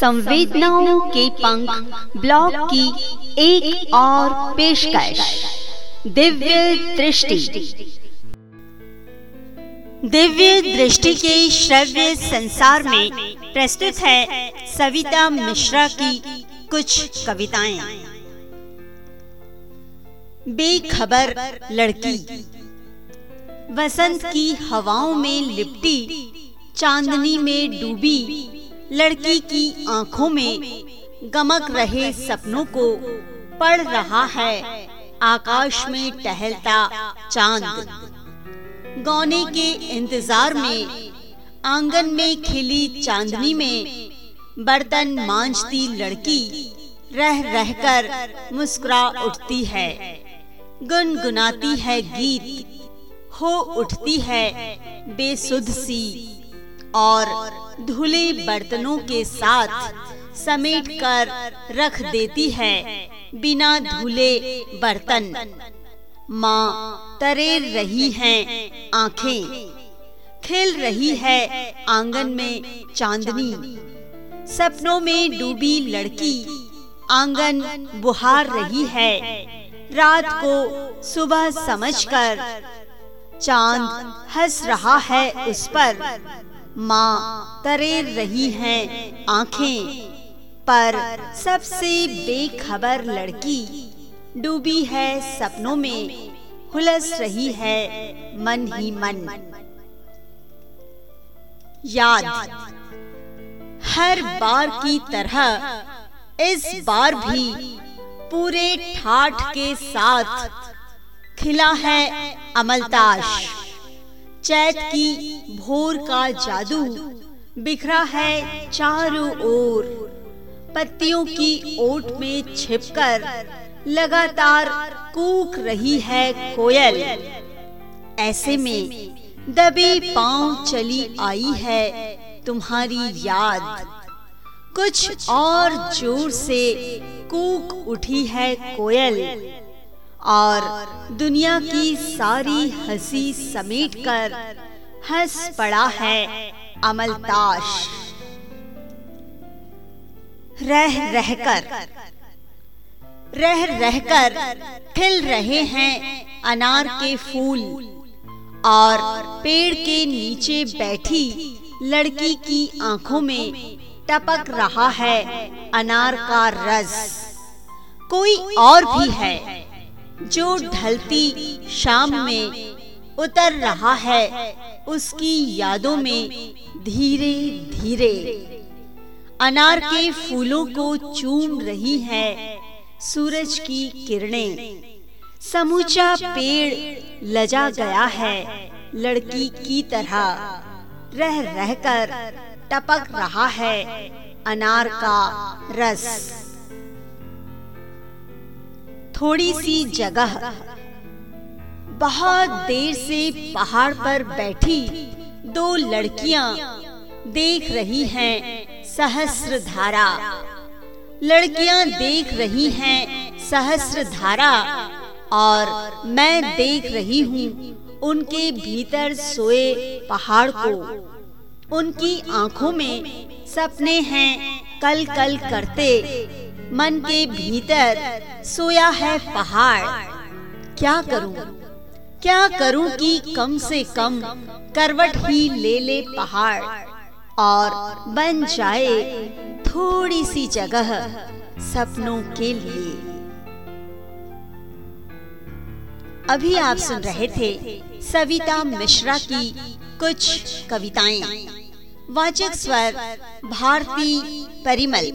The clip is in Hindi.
संवेदनाओं के पंख ब्लॉग की एक और पेशकश। दिव्य दृष्टि। दिव्य दृष्टि के श्रव्य संसार में प्रस्तुत है सविता मिश्रा की कुछ कविताएँ। बेखबर लड़की। वसंत की हवाओं में लिपटी, चांदनी में डूबी लड़की की आँखों में गमक रहे सपनों को पढ़ रहा है। आकाश में टहलता चाँद। गौने के इंतज़ार में आँगन में खिली चांदनी में बर्तन मांझती लड़की रह रहकर मुस्कुरा उठती है। गुनगुनाती है गीत, हो उठती है बेसुध सी और धुले बर्तनों के साथ समेट कर रख देती है बिना धुले बर्तन। माँ तरेर रही हैं आँखें, खेल रही है आँगन में चांदनी। सपनों में डूबी लड़की आँगन बुहार रही है। रात को सुबह समझकर चाँद हंस रहा है उस पर। माँ तरे रही हैं आँखें। पर सबसे बेखबर लड़की डूबी है सपनों में, हुलस रही है मन ही मन। याद, हर बार की तरह इस बार भी पूरे ठाठ के साथ खिला है अमलताश। चैत की भोर का जादू। बिखरा है चारों ओर। पत्तियों की ओट में छिपकर लगातार कूक रही है कोयल। ऐसे में दबे पाँव चली आई है तुम्हारी याद। कुछ और ज़ोर से कूक उठी है कोयल। और दुनिया की सारी हँसी समेटकर हंस पड़ा है अमलताश रह रहकर रह रहकर खिल रहे हैं अनार के फूल और पेड़ के नीचे बैठी लड़की की आँखों में टपक रहा है अनार का रस। कोई और भी है। जो ढलती शाम में उतर रहा है, उसकी यादों में धीरे धीरे। अनार के फूलों को चूम रही है सूरज की किरणें। समूचा पेड़ लजा गया है, लड़की की तरह। रह रहकर टपक रहा है अनार का रस। थोड़ी सी जगह। बहुत देर से पहाड़ पर बैठी दो लड़कियाँ देख रही हैं सहस्र धारा लड़कियाँ देख रही हैं सहस्र धारा और मैं देख रही हूँ उनके भीतर सोए पहाड़ को। उनकी आँखों में सपने हैं कल कल करते। मन के भीतर सोया है पहाड़। क्या करूँ? क्या करूँ कि कम से कम करवट ही ले ले पहाड़ और बन जाए थोड़ी सी जगह सपनों के लिए। अभी आप सुन रहे थे सविता मिश्रा की कुछ कविताएँ। वाचक स्वर, भारती परिमल।